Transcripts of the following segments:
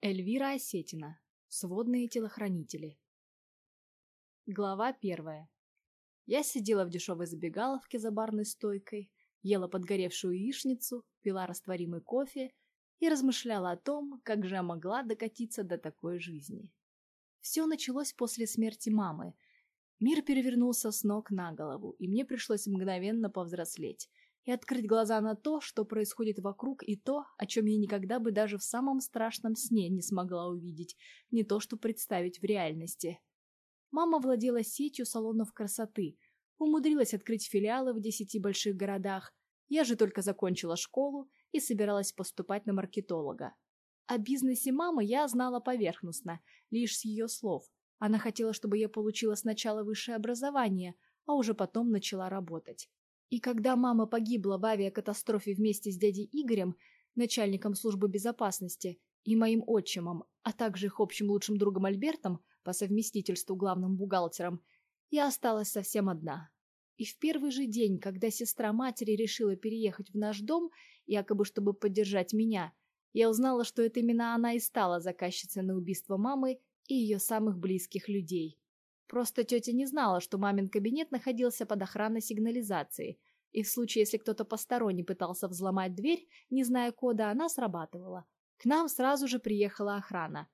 Эльвира Осетина. Сводные телохранители. Глава первая. Я сидела в дешевой забегаловке за барной стойкой, ела подгоревшую яичницу, пила растворимый кофе и размышляла о том, как же я могла докатиться до такой жизни. Все началось после смерти мамы. Мир перевернулся с ног на голову, и мне пришлось мгновенно повзрослеть и открыть глаза на то, что происходит вокруг, и то, о чем я никогда бы даже в самом страшном сне не смогла увидеть, не то что представить в реальности. Мама владела сетью салонов красоты, умудрилась открыть филиалы в десяти больших городах. Я же только закончила школу и собиралась поступать на маркетолога. О бизнесе мамы я знала поверхностно, лишь с ее слов. Она хотела, чтобы я получила сначала высшее образование, а уже потом начала работать. И когда мама погибла в авиакатастрофе вместе с дядей Игорем, начальником службы безопасности, и моим отчимом, а также их общим лучшим другом Альбертом, по совместительству главным бухгалтером, я осталась совсем одна. И в первый же день, когда сестра матери решила переехать в наш дом, якобы чтобы поддержать меня, я узнала, что это именно она и стала заказчицей на убийство мамы и ее самых близких людей. Просто тетя не знала, что мамин кабинет находился под охраной сигнализации, и в случае, если кто-то посторонний пытался взломать дверь, не зная кода, она срабатывала. К нам сразу же приехала охрана.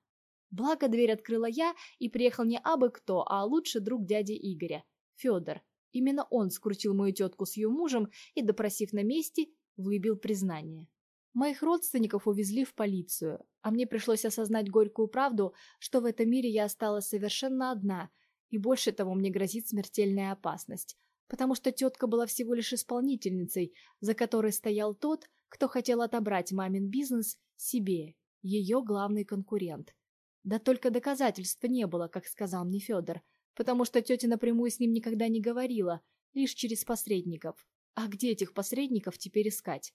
Благо, дверь открыла я, и приехал не абы кто, а лучший друг дяди Игоря, Федор. Именно он скрутил мою тетку с ее мужем и, допросив на месте, выбил признание. Моих родственников увезли в полицию, а мне пришлось осознать горькую правду, что в этом мире я осталась совершенно одна – и больше того, мне грозит смертельная опасность, потому что тетка была всего лишь исполнительницей, за которой стоял тот, кто хотел отобрать мамин бизнес себе, ее главный конкурент. Да только доказательств не было, как сказал мне Федор, потому что тетя напрямую с ним никогда не говорила, лишь через посредников. А где этих посредников теперь искать?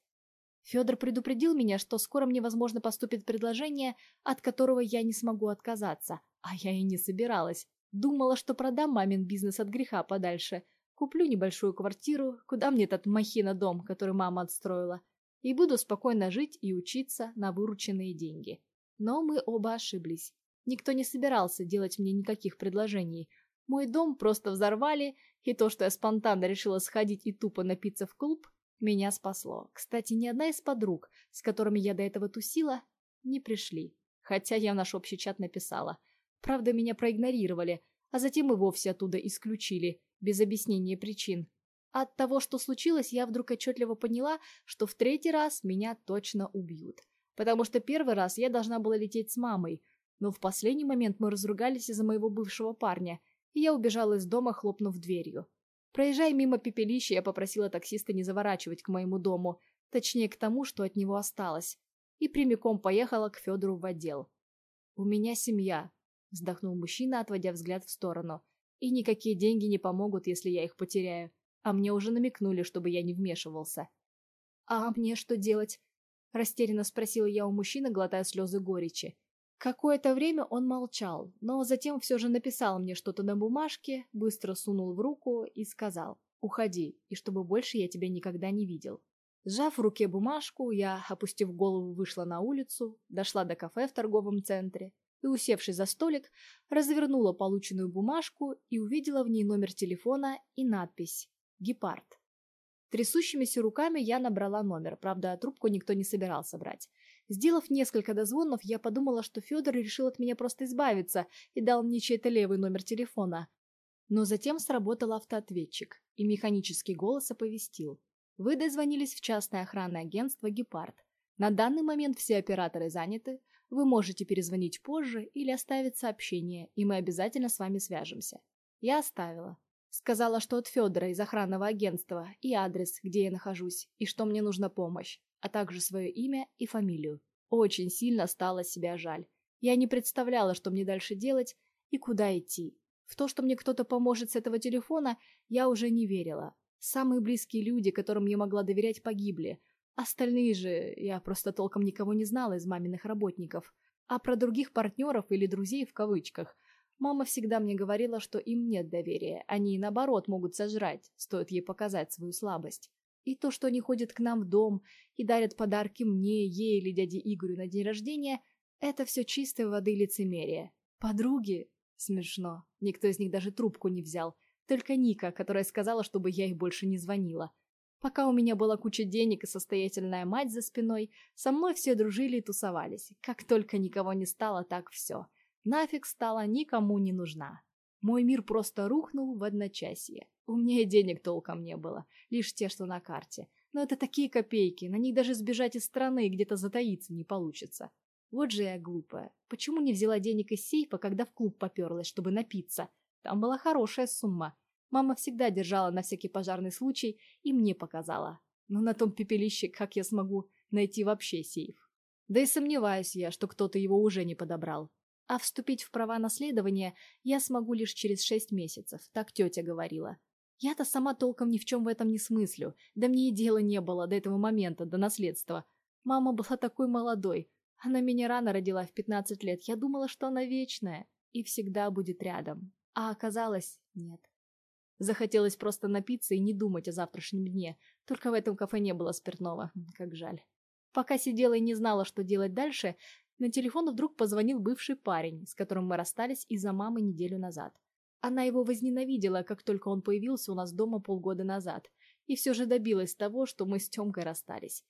Федор предупредил меня, что скоро мне, возможно, поступит предложение, от которого я не смогу отказаться, а я и не собиралась. Думала, что продам мамин бизнес от греха подальше. Куплю небольшую квартиру, куда мне этот махина дом, который мама отстроила, и буду спокойно жить и учиться на вырученные деньги. Но мы оба ошиблись. Никто не собирался делать мне никаких предложений. Мой дом просто взорвали, и то, что я спонтанно решила сходить и тупо напиться в клуб, меня спасло. Кстати, ни одна из подруг, с которыми я до этого тусила, не пришли. Хотя я в наш общий чат написала – Правда, меня проигнорировали, а затем и вовсе оттуда исключили, без объяснения причин. От того, что случилось, я вдруг отчетливо поняла, что в третий раз меня точно убьют. Потому что первый раз я должна была лететь с мамой, но в последний момент мы разругались из-за моего бывшего парня, и я убежала из дома, хлопнув дверью. Проезжая мимо пепелища, я попросила таксиста не заворачивать к моему дому, точнее к тому, что от него осталось, и прямиком поехала к Федору в отдел. «У меня семья», Вздохнул мужчина, отводя взгляд в сторону. И никакие деньги не помогут, если я их потеряю. А мне уже намекнули, чтобы я не вмешивался. «А мне что делать?» Растерянно спросила я у мужчины, глотая слезы горечи. Какое-то время он молчал, но затем все же написал мне что-то на бумажке, быстро сунул в руку и сказал «Уходи, и чтобы больше я тебя никогда не видел». Сжав в руке бумажку, я, опустив голову, вышла на улицу, дошла до кафе в торговом центре, и, усевшись за столик, развернула полученную бумажку и увидела в ней номер телефона и надпись «Гепард». Трясущимися руками я набрала номер, правда, трубку никто не собирался брать. Сделав несколько дозвонов, я подумала, что Федор решил от меня просто избавиться и дал мне чей-то левый номер телефона. Но затем сработал автоответчик, и механический голос оповестил. Вы дозвонились в частное охранное агентство «Гепард». На данный момент все операторы заняты, вы можете перезвонить позже или оставить сообщение, и мы обязательно с вами свяжемся. Я оставила. Сказала, что от Федора из охранного агентства и адрес, где я нахожусь, и что мне нужна помощь, а также свое имя и фамилию. Очень сильно стало себя жаль. Я не представляла, что мне дальше делать и куда идти. В то, что мне кто-то поможет с этого телефона, я уже не верила. Самые близкие люди, которым я могла доверять, погибли, Остальные же я просто толком никого не знала из маминых работников. А про других партнеров или друзей в кавычках. Мама всегда мне говорила, что им нет доверия. Они, наоборот, могут сожрать, стоит ей показать свою слабость. И то, что они ходят к нам в дом и дарят подарки мне, ей или дяде Игорю на день рождения, Это все чистой воды лицемерие. Подруги? Смешно. Никто из них даже трубку не взял. Только Ника, которая сказала, чтобы я ей больше не звонила. Пока у меня была куча денег и состоятельная мать за спиной, со мной все дружили и тусовались. Как только никого не стало, так все. Нафиг стала никому не нужна. Мой мир просто рухнул в одночасье. У меня и денег толком не было, лишь те, что на карте. Но это такие копейки, на них даже сбежать из страны и где-то затаиться не получится. Вот же я глупая. Почему не взяла денег из сейфа, когда в клуб поперлась, чтобы напиться? Там была хорошая сумма. Мама всегда держала на всякий пожарный случай и мне показала. Но на том пепелище как я смогу найти вообще сейф? Да и сомневаюсь я, что кто-то его уже не подобрал. А вступить в права наследования я смогу лишь через шесть месяцев, так тетя говорила. Я-то сама толком ни в чем в этом не смыслю, да мне и дела не было до этого момента, до наследства. Мама была такой молодой, она меня рано родила в 15 лет, я думала, что она вечная и всегда будет рядом. А оказалось, нет. Захотелось просто напиться и не думать о завтрашнем дне, только в этом кафе не было спиртного, как жаль. Пока сидела и не знала, что делать дальше, на телефон вдруг позвонил бывший парень, с которым мы расстались из-за мамы неделю назад. Она его возненавидела, как только он появился у нас дома полгода назад, и все же добилась того, что мы с Темкой расстались.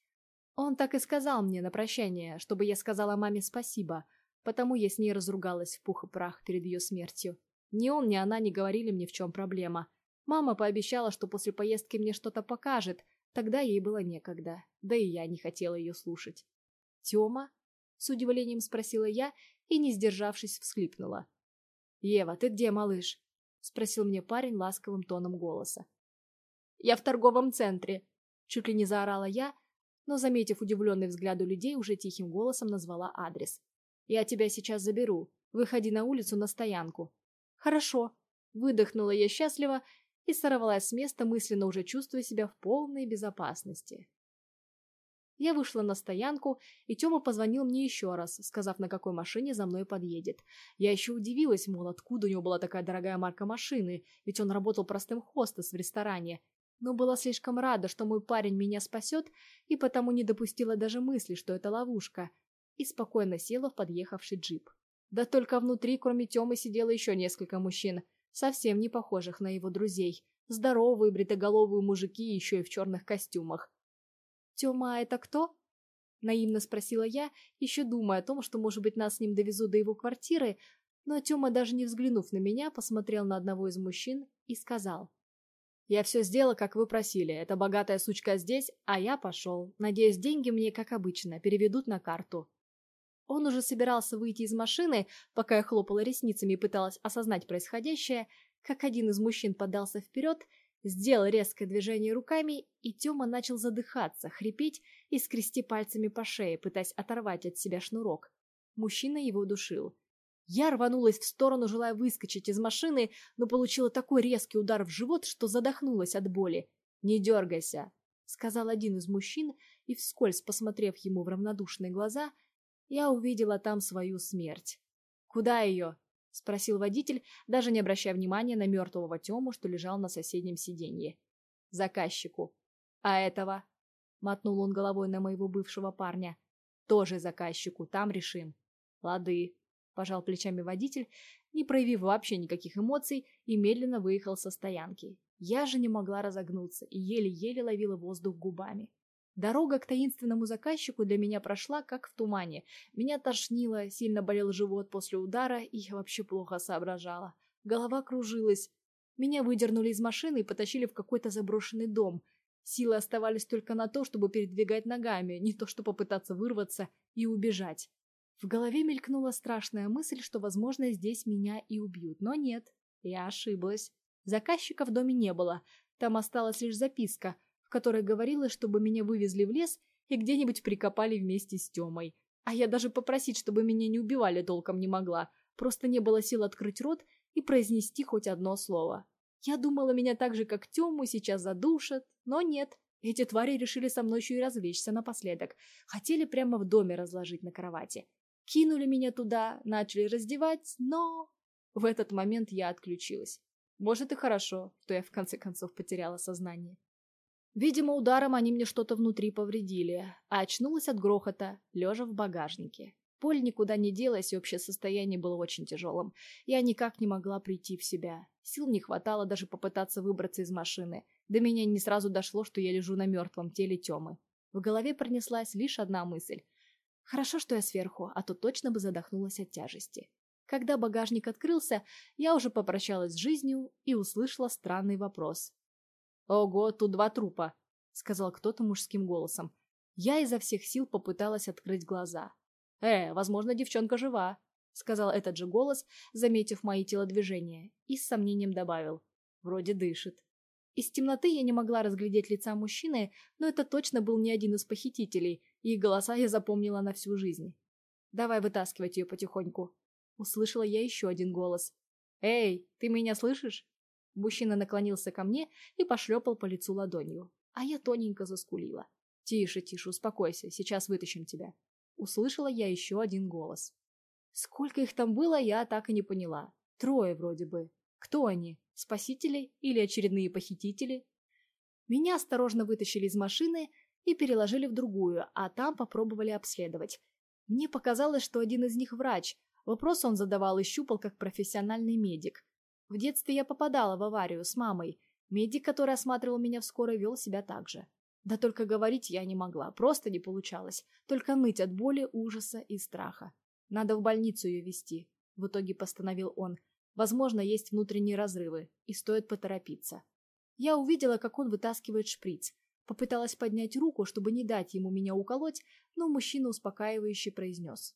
Он так и сказал мне на прощание, чтобы я сказала маме спасибо, потому я с ней разругалась в пух и прах перед ее смертью. Ни он, ни она не говорили мне, в чем проблема. Мама пообещала, что после поездки мне что-то покажет, тогда ей было некогда, да и я не хотела ее слушать. «Тема?» С удивлением спросила я и, не сдержавшись, всхлипнула. «Ева, ты где, малыш?» Спросил мне парень ласковым тоном голоса. «Я в торговом центре!» Чуть ли не заорала я, но, заметив удивленный взгляд у людей, уже тихим голосом назвала адрес. «Я тебя сейчас заберу. Выходи на улицу на стоянку». «Хорошо», — выдохнула я счастливо и сорвалась с места, мысленно уже чувствуя себя в полной безопасности. Я вышла на стоянку, и Тёма позвонил мне еще раз, сказав, на какой машине за мной подъедет. Я еще удивилась, мол, откуда у него была такая дорогая марка машины, ведь он работал простым хостес в ресторане. Но была слишком рада, что мой парень меня спасет, и потому не допустила даже мысли, что это ловушка, и спокойно села в подъехавший джип. Да только внутри, кроме Тёмы, сидело еще несколько мужчин, совсем не похожих на его друзей. Здоровые, бритоголовые мужики, еще и в черных костюмах. «Тёма, а это кто?» Наивно спросила я, еще думая о том, что, может быть, нас с ним довезут до его квартиры, но Тёма, даже не взглянув на меня, посмотрел на одного из мужчин и сказал. «Я все сделал, как вы просили. Эта богатая сучка здесь, а я пошел. Надеюсь, деньги мне, как обычно, переведут на карту». Он уже собирался выйти из машины, пока я хлопала ресницами и пыталась осознать происходящее, как один из мужчин подался вперед Сделал резкое движение руками, и Тёма начал задыхаться, хрипеть и скрести пальцами по шее, пытаясь оторвать от себя шнурок. Мужчина его душил. Я рванулась в сторону, желая выскочить из машины, но получила такой резкий удар в живот, что задохнулась от боли. «Не дергайся», — сказал один из мужчин, и, вскользь посмотрев ему в равнодушные глаза, я увидела там свою смерть. «Куда ее?» — спросил водитель, даже не обращая внимания на мертвого Тему, что лежал на соседнем сиденье. «Заказчику». «А этого?» — мотнул он головой на моего бывшего парня. «Тоже заказчику, там решим». «Лады», — пожал плечами водитель, не проявив вообще никаких эмоций, и медленно выехал со стоянки. Я же не могла разогнуться и еле-еле ловила воздух губами. Дорога к таинственному заказчику для меня прошла как в тумане. Меня тошнило, сильно болел живот после удара, и я вообще плохо соображала. Голова кружилась. Меня выдернули из машины и потащили в какой-то заброшенный дом. Силы оставались только на то, чтобы передвигать ногами, не то что попытаться вырваться и убежать. В голове мелькнула страшная мысль, что, возможно, здесь меня и убьют. Но нет, я ошиблась. Заказчика в доме не было. Там осталась лишь записка — в которой говорилось, чтобы меня вывезли в лес и где-нибудь прикопали вместе с Тёмой. А я даже попросить, чтобы меня не убивали, толком не могла. Просто не было сил открыть рот и произнести хоть одно слово. Я думала, меня так же, как Тёму, сейчас задушат, но нет. Эти твари решили со мной еще и развлечься напоследок. Хотели прямо в доме разложить на кровати. Кинули меня туда, начали раздевать, но... В этот момент я отключилась. Может и хорошо, что я в конце концов потеряла сознание. Видимо, ударом они мне что-то внутри повредили, а очнулась от грохота, лежа в багажнике. Боль никуда не делась, и общее состояние было очень тяжелым. Я никак не могла прийти в себя. Сил не хватало даже попытаться выбраться из машины. До меня не сразу дошло, что я лежу на мертвом теле Темы. В голове пронеслась лишь одна мысль. Хорошо, что я сверху, а то точно бы задохнулась от тяжести. Когда багажник открылся, я уже попрощалась с жизнью и услышала странный вопрос. «Ого, тут два трупа», — сказал кто-то мужским голосом. Я изо всех сил попыталась открыть глаза. «Э, возможно, девчонка жива», — сказал этот же голос, заметив мои телодвижения, и с сомнением добавил. «Вроде дышит». Из темноты я не могла разглядеть лица мужчины, но это точно был не один из похитителей, и голоса я запомнила на всю жизнь. «Давай вытаскивать ее потихоньку». Услышала я еще один голос. «Эй, ты меня слышишь?» Мужчина наклонился ко мне и пошлепал по лицу ладонью, а я тоненько заскулила. «Тише, тише, успокойся, сейчас вытащим тебя». Услышала я еще один голос. Сколько их там было, я так и не поняла. Трое вроде бы. Кто они? Спасители или очередные похитители? Меня осторожно вытащили из машины и переложили в другую, а там попробовали обследовать. Мне показалось, что один из них врач. Вопрос он задавал и щупал как профессиональный медик. В детстве я попадала в аварию с мамой. Медик, который осматривал меня в скорой, вел себя так же. Да только говорить я не могла, просто не получалось. Только ныть от боли, ужаса и страха. Надо в больницу ее вести, в итоге постановил он. Возможно, есть внутренние разрывы, и стоит поторопиться. Я увидела, как он вытаскивает шприц. Попыталась поднять руку, чтобы не дать ему меня уколоть, но мужчина успокаивающе произнес.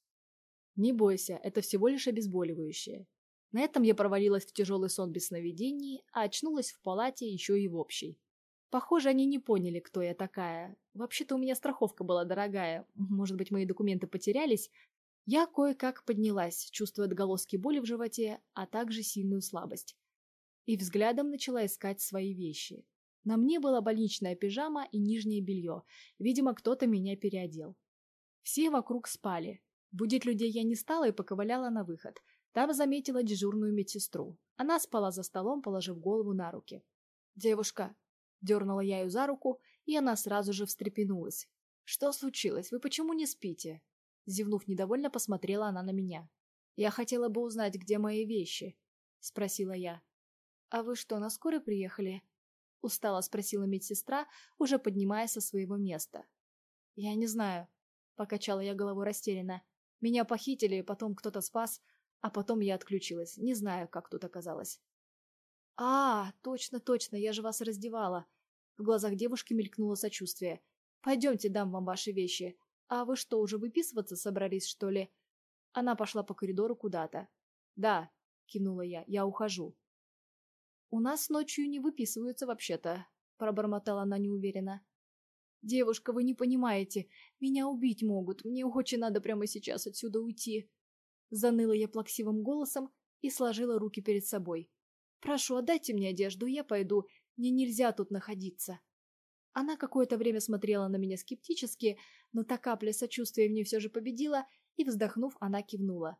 «Не бойся, это всего лишь обезболивающее». На этом я провалилась в тяжелый сон без сновидений, а очнулась в палате еще и в общей. Похоже, они не поняли, кто я такая. Вообще-то у меня страховка была дорогая. Может быть, мои документы потерялись. Я кое-как поднялась, чувствуя отголоски боли в животе, а также сильную слабость. И взглядом начала искать свои вещи. На мне была больничная пижама и нижнее белье. Видимо, кто-то меня переодел. Все вокруг спали. Будить людей я не стала и поковыляла на выход. Там заметила дежурную медсестру. Она спала за столом, положив голову на руки. «Девушка, Дернула я ее за руку, и она сразу же встрепенулась. «Что случилось? Вы почему не спите?» Зевнув недовольно, посмотрела она на меня. «Я хотела бы узнать, где мои вещи», — спросила я. «А вы что, на скорой приехали?» — устало спросила медсестра, уже поднимаясь со своего места. «Я не знаю», — покачала я головой растерянно. «Меня похитили, потом кто-то спас, а потом я отключилась. Не знаю, как тут оказалось». «А, точно, точно, я же вас раздевала. В глазах девушки мелькнуло сочувствие. «Пойдемте, дам вам ваши вещи. А вы что, уже выписываться собрались, что ли?» Она пошла по коридору куда-то. «Да», — кивнула я, — «я ухожу». «У нас ночью не выписываются вообще-то», — пробормотала она неуверенно. «Девушка, вы не понимаете. Меня убить могут. Мне очень надо прямо сейчас отсюда уйти». Заныла я плаксивым голосом и сложила руки перед собой. «Прошу, отдайте мне одежду, я пойду. Мне нельзя тут находиться. Она какое-то время смотрела на меня скептически, но та капля сочувствия в ней все же победила, и, вздохнув, она кивнула.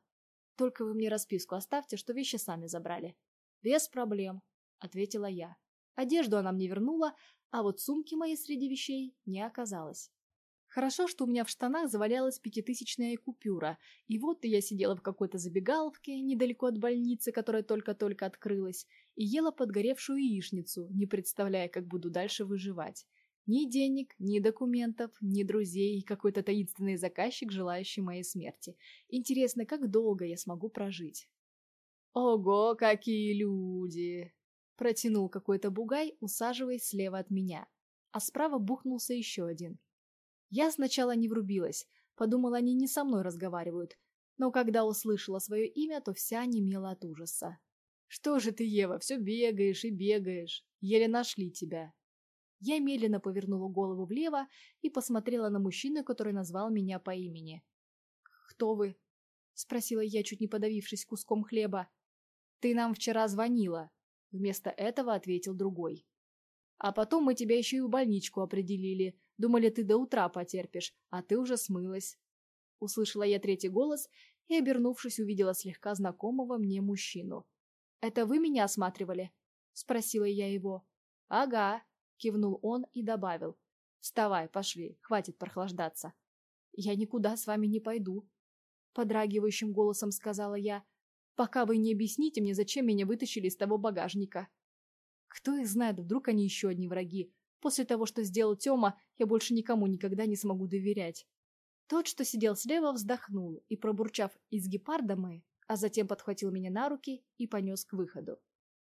«Только вы мне расписку оставьте, что вещи сами забрали». «Без проблем», — ответила я. Одежду она мне вернула, а вот сумки моей среди вещей не оказалось. Хорошо, что у меня в штанах завалялась пятитысячная купюра, и вот я сидела в какой-то забегаловке недалеко от больницы, которая только-только открылась, и ела подгоревшую яичницу, не представляя, как буду дальше выживать. Ни денег, ни документов, ни друзей, и какой-то таинственный заказчик, желающий моей смерти. Интересно, как долго я смогу прожить? «Ого, какие люди!» Протянул какой-то бугай, усаживаясь слева от меня. А справа бухнулся еще один. Я сначала не врубилась, подумала, они не со мной разговаривают, но когда услышала свое имя, то вся немела от ужаса. «Что же ты, Ева, все бегаешь и бегаешь? Еле нашли тебя». Я медленно повернула голову влево и посмотрела на мужчину, который назвал меня по имени. «Кто вы?» — спросила я, чуть не подавившись куском хлеба. «Ты нам вчера звонила», — вместо этого ответил другой. «А потом мы тебя еще и в больничку определили, Думали, ты до утра потерпишь, а ты уже смылась. Услышала я третий голос и, обернувшись, увидела слегка знакомого мне мужчину. «Это вы меня осматривали?» — спросила я его. «Ага», — кивнул он и добавил. «Вставай, пошли, хватит прохлаждаться». «Я никуда с вами не пойду». подрагивающим голосом сказала я, пока вы не объясните мне, зачем меня вытащили из того багажника. Кто их знает, вдруг они еще одни враги. После того, что сделал Тёма, я больше никому никогда не смогу доверять. Тот, что сидел слева, вздохнул и, пробурчав из гепарда мы, а затем подхватил меня на руки и понес к выходу.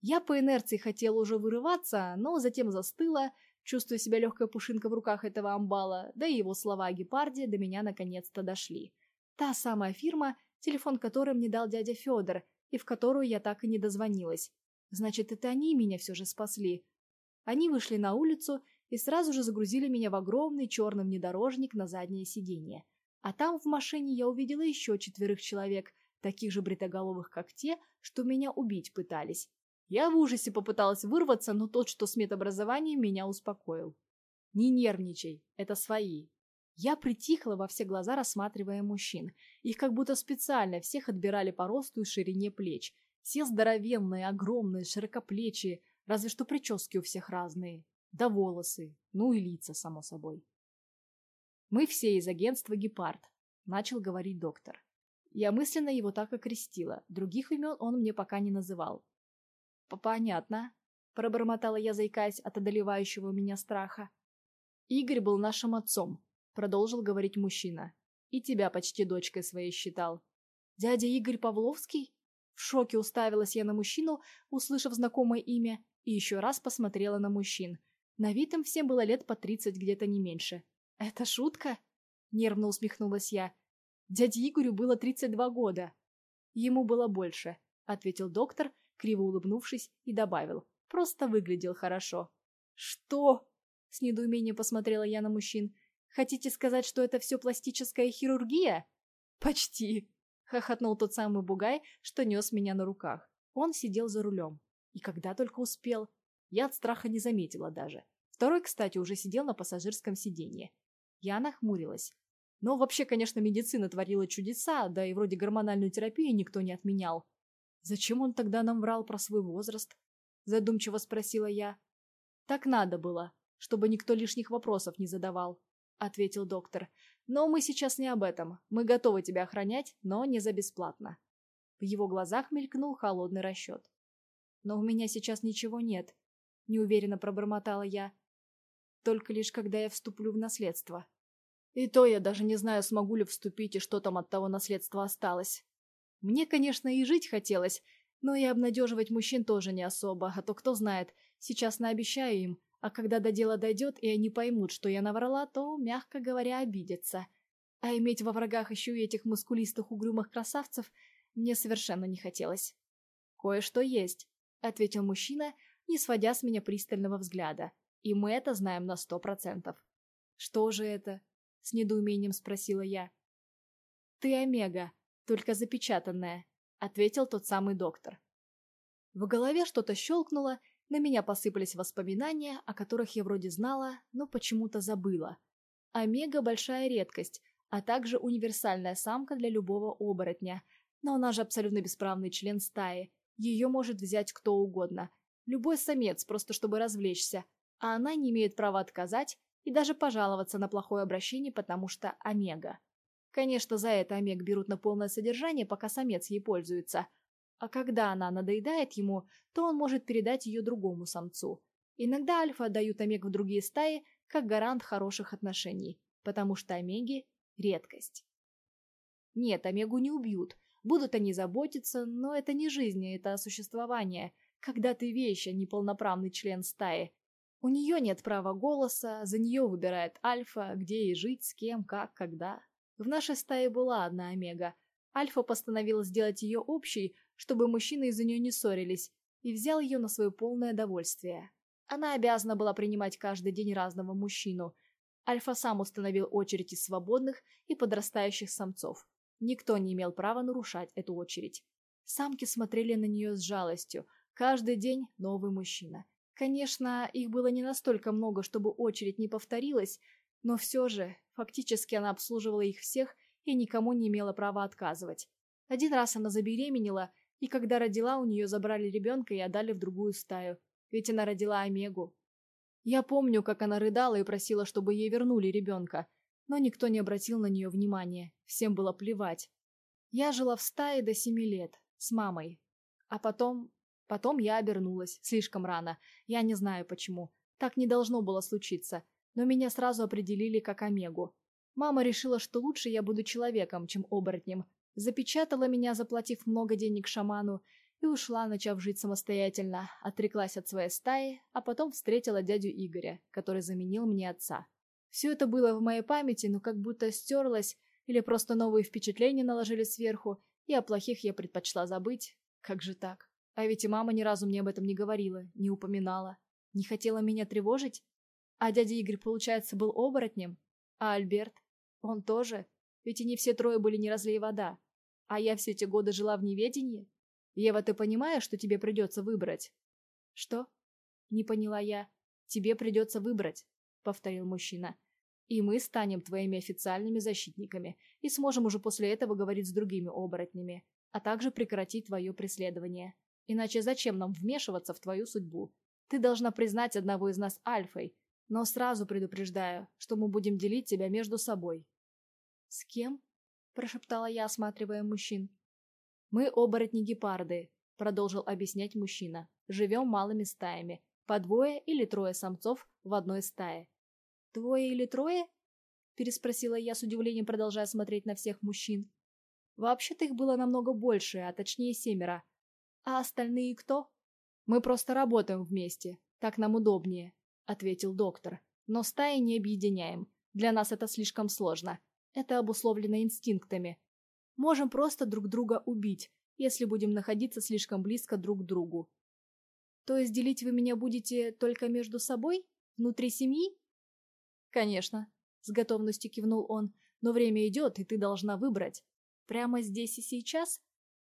Я по инерции хотела уже вырываться, но затем застыла, чувствуя себя легкой пушинкой в руках этого амбала, да и его слова о гепарде до меня наконец-то дошли. Та самая фирма, телефон которой мне дал дядя Федор, и в которую я так и не дозвонилась. Значит, это они меня все же спасли. Они вышли на улицу и сразу же загрузили меня в огромный черный внедорожник на заднее сиденье. А там в машине я увидела еще четверых человек, таких же бритоголовых, как те, что меня убить пытались. Я в ужасе попыталась вырваться, но тот, что с медобразованием, меня успокоил. «Не нервничай, это свои». Я притихла во все глаза, рассматривая мужчин. Их как будто специально всех отбирали по росту и ширине плеч. Все здоровенные, огромные, широкоплечие, разве что прически у всех разные. Да волосы, ну и лица, само собой. «Мы все из агентства «Гепард», — начал говорить доктор. Я мысленно его так окрестила, других имен он мне пока не называл. «Понятно», — пробормотала я, заикаясь от одолевающего меня страха. «Игорь был нашим отцом», — продолжил говорить мужчина. «И тебя почти дочкой своей считал». «Дядя Игорь Павловский?» В шоке уставилась я на мужчину, услышав знакомое имя, и еще раз посмотрела на мужчин. На вид им всем было лет по тридцать, где-то не меньше. «Это шутка?» — нервно усмехнулась я. «Дяде Игорю было тридцать два года». «Ему было больше», — ответил доктор, — криво улыбнувшись, и добавил. Просто выглядел хорошо. «Что?» — с недоумением посмотрела я на мужчин. «Хотите сказать, что это все пластическая хирургия?» «Почти!» — хохотнул тот самый бугай, что нес меня на руках. Он сидел за рулем. И когда только успел. Я от страха не заметила даже. Второй, кстати, уже сидел на пассажирском сиденье. Я нахмурилась. Но вообще, конечно, медицина творила чудеса, да и вроде гормональную терапию никто не отменял. «Зачем он тогда нам врал про свой возраст?» – задумчиво спросила я. «Так надо было, чтобы никто лишних вопросов не задавал», – ответил доктор. «Но мы сейчас не об этом. Мы готовы тебя охранять, но не за бесплатно». В его глазах мелькнул холодный расчет. «Но у меня сейчас ничего нет», – неуверенно пробормотала я. «Только лишь когда я вступлю в наследство». «И то я даже не знаю, смогу ли вступить и что там от того наследства осталось», мне, конечно, и жить хотелось, но и обнадеживать мужчин тоже не особо, а то кто знает, сейчас наобещаю им, а когда до дела дойдет и они поймут, что я наврала, то, мягко говоря, обидятся. А иметь во врагах еще и этих мускулистых угрюмых красавцев мне совершенно не хотелось. «Кое-что есть», — ответил мужчина, не сводя с меня пристального взгляда. «И мы это знаем на сто процентов». «Что же это?» — с недоумением спросила я. «Ты Омега», только запечатанная», — ответил тот самый доктор. В голове что-то щелкнуло, на меня посыпались воспоминания, о которых я вроде знала, но почему-то забыла. Омега – большая редкость, а также универсальная самка для любого оборотня. Но она же абсолютно бесправный член стаи. Ее может взять кто угодно. Любой самец, просто чтобы развлечься. А она не имеет права отказать и даже пожаловаться на плохое обращение, потому что омега. Конечно, за это омег берут на полное содержание, пока самец ей пользуется. А когда она надоедает ему, то он может передать ее другому самцу. Иногда альфа отдают омег в другие стаи, как гарант хороших отношений, потому что омеги – редкость. Нет, омегу не убьют, будут они заботиться, но это не жизнь, это существование, когда ты вещь, а не полноправный член стаи. У нее нет права голоса, за нее выбирает альфа, где ей жить, с кем, как, когда. В нашей стае была одна Омега. Альфа постановил сделать ее общей, чтобы мужчины из-за нее не ссорились, и взял ее на свое полное довольствие. Она обязана была принимать каждый день разного мужчину. Альфа сам установил очередь из свободных и подрастающих самцов. Никто не имел права нарушать эту очередь. Самки смотрели на нее с жалостью. Каждый день новый мужчина. Конечно, их было не настолько много, чтобы очередь не повторилась, но все же, фактически она обслуживала их всех и никому не имела права отказывать. Один раз она забеременела, и когда родила, у нее забрали ребенка и отдали в другую стаю, ведь она родила Омегу. Я помню, как она рыдала и просила, чтобы ей вернули ребенка, но никто не обратил на нее внимания, всем было плевать. Я жила в стае до семи лет, с мамой. А потом... Потом я обернулась, слишком рано. Я не знаю почему. Так не должно было случиться. Но меня сразу определили как Омегу. Мама решила, что лучше я буду человеком, чем оборотнем. Запечатала меня, заплатив много денег шаману, и ушла, начав жить самостоятельно, отреклась от своей стаи, а потом встретила дядю Игоря, который заменил мне отца. Все это было в моей памяти, но как будто стерлось, или просто новые впечатления наложили сверху, и о плохих я предпочла забыть. Как же так? А ведь и мама ни разу мне об этом не говорила, не упоминала. Не хотела меня тревожить? А дядя Игорь, получается, был оборотнем? А Альберт? Он тоже? Ведь и не все трое были не разлей вода. А я все эти годы жила в неведении? Ева, ты понимаешь, что тебе придется выбрать? Что? Не поняла я. Тебе придется выбрать, повторил мужчина. И мы станем твоими официальными защитниками и сможем уже после этого говорить с другими оборотнями, а также прекратить твое преследование. Иначе зачем нам вмешиваться в твою судьбу? Ты должна признать одного из нас альфой, но сразу предупреждаю, что мы будем делить тебя между собой. С кем? прошептала я, осматривая мужчин. «Мы оборотни-гепарды», — продолжил объяснять мужчина. «Живем малыми стаями, по двое или трое самцов в одной стае». «Двое или трое?» — переспросила я с удивлением, продолжая смотреть на всех мужчин. «Вообще-то их было намного больше, а точнее семеро. А остальные кто?» «Мы просто работаем вместе, так нам удобнее», — ответил доктор. «Но стаи не объединяем. Для нас это слишком сложно. Это обусловлено инстинктами. Можем просто друг друга убить, если будем находиться слишком близко друг к другу. То есть делить вы меня будете только между собой? Внутри семьи? Конечно, с готовностью кивнул он, но время идет, и ты должна выбрать. Прямо здесь и сейчас?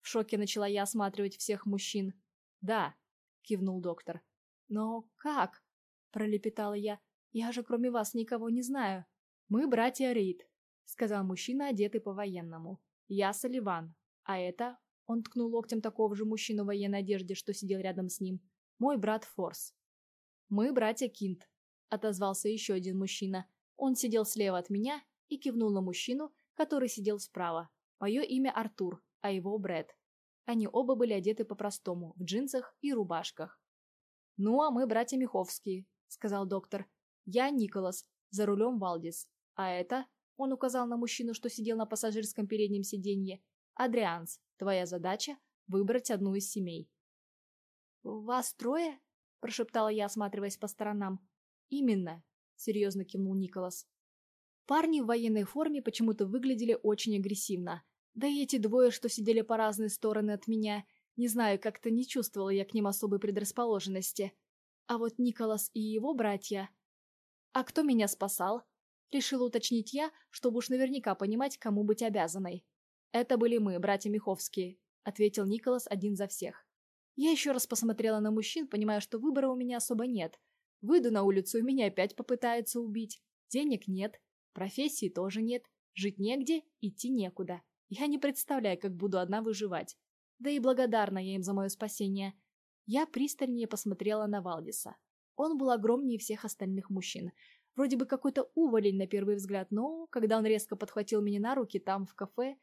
В шоке начала я осматривать всех мужчин. Да, кивнул доктор. Но как? Пролепетала я. Я же кроме вас никого не знаю. Мы братья Рид, сказал мужчина, одетый по-военному. «Я Соливан, а это...» Он ткнул локтем такого же мужчину в военной одежде, что сидел рядом с ним. «Мой брат Форс». «Мы братья Кинт», — отозвался еще один мужчина. Он сидел слева от меня и кивнул на мужчину, который сидел справа. Мое имя Артур, а его Брэд. Они оба были одеты по-простому, в джинсах и рубашках. «Ну, а мы братья Миховские», — сказал доктор. «Я Николас, за рулем Валдис. А это он указал на мужчину, что сидел на пассажирском переднем сиденье. «Адрианс, твоя задача — выбрать одну из семей». «Вас трое?» — прошептала я, осматриваясь по сторонам. «Именно», — серьезно кивнул Николас. Парни в военной форме почему-то выглядели очень агрессивно. Да и эти двое, что сидели по разные стороны от меня, не знаю, как-то не чувствовала я к ним особой предрасположенности. А вот Николас и его братья... А кто меня спасал? Решила уточнить я, чтобы уж наверняка понимать, кому быть обязанной. «Это были мы, братья Миховские», — ответил Николас один за всех. Я еще раз посмотрела на мужчин, понимая, что выбора у меня особо нет. Выйду на улицу, и меня опять попытаются убить. Денег нет, профессии тоже нет, жить негде, идти некуда. Я не представляю, как буду одна выживать. Да и благодарна я им за мое спасение. Я пристальнее посмотрела на Валдиса. Он был огромнее всех остальных мужчин, Вроде бы какой-то уволень на первый взгляд, но когда он резко подхватил меня на руки там, в кафе,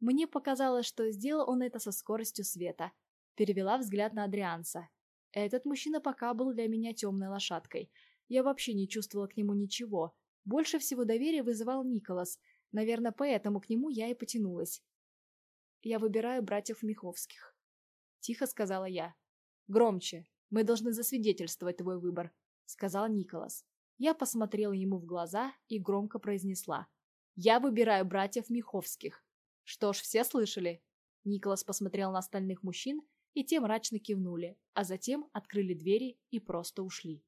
мне показалось, что сделал он это со скоростью света. Перевела взгляд на Адрианса. Этот мужчина пока был для меня темной лошадкой. Я вообще не чувствовала к нему ничего. Больше всего доверия вызывал Николас. Наверное, поэтому к нему я и потянулась. «Я выбираю братьев Миховских», — тихо сказала я. «Громче. Мы должны засвидетельствовать твой выбор», — сказал Николас. Я посмотрела ему в глаза и громко произнесла. «Я выбираю братьев Миховских». «Что ж, все слышали?» Николас посмотрел на остальных мужчин, и те мрачно кивнули, а затем открыли двери и просто ушли.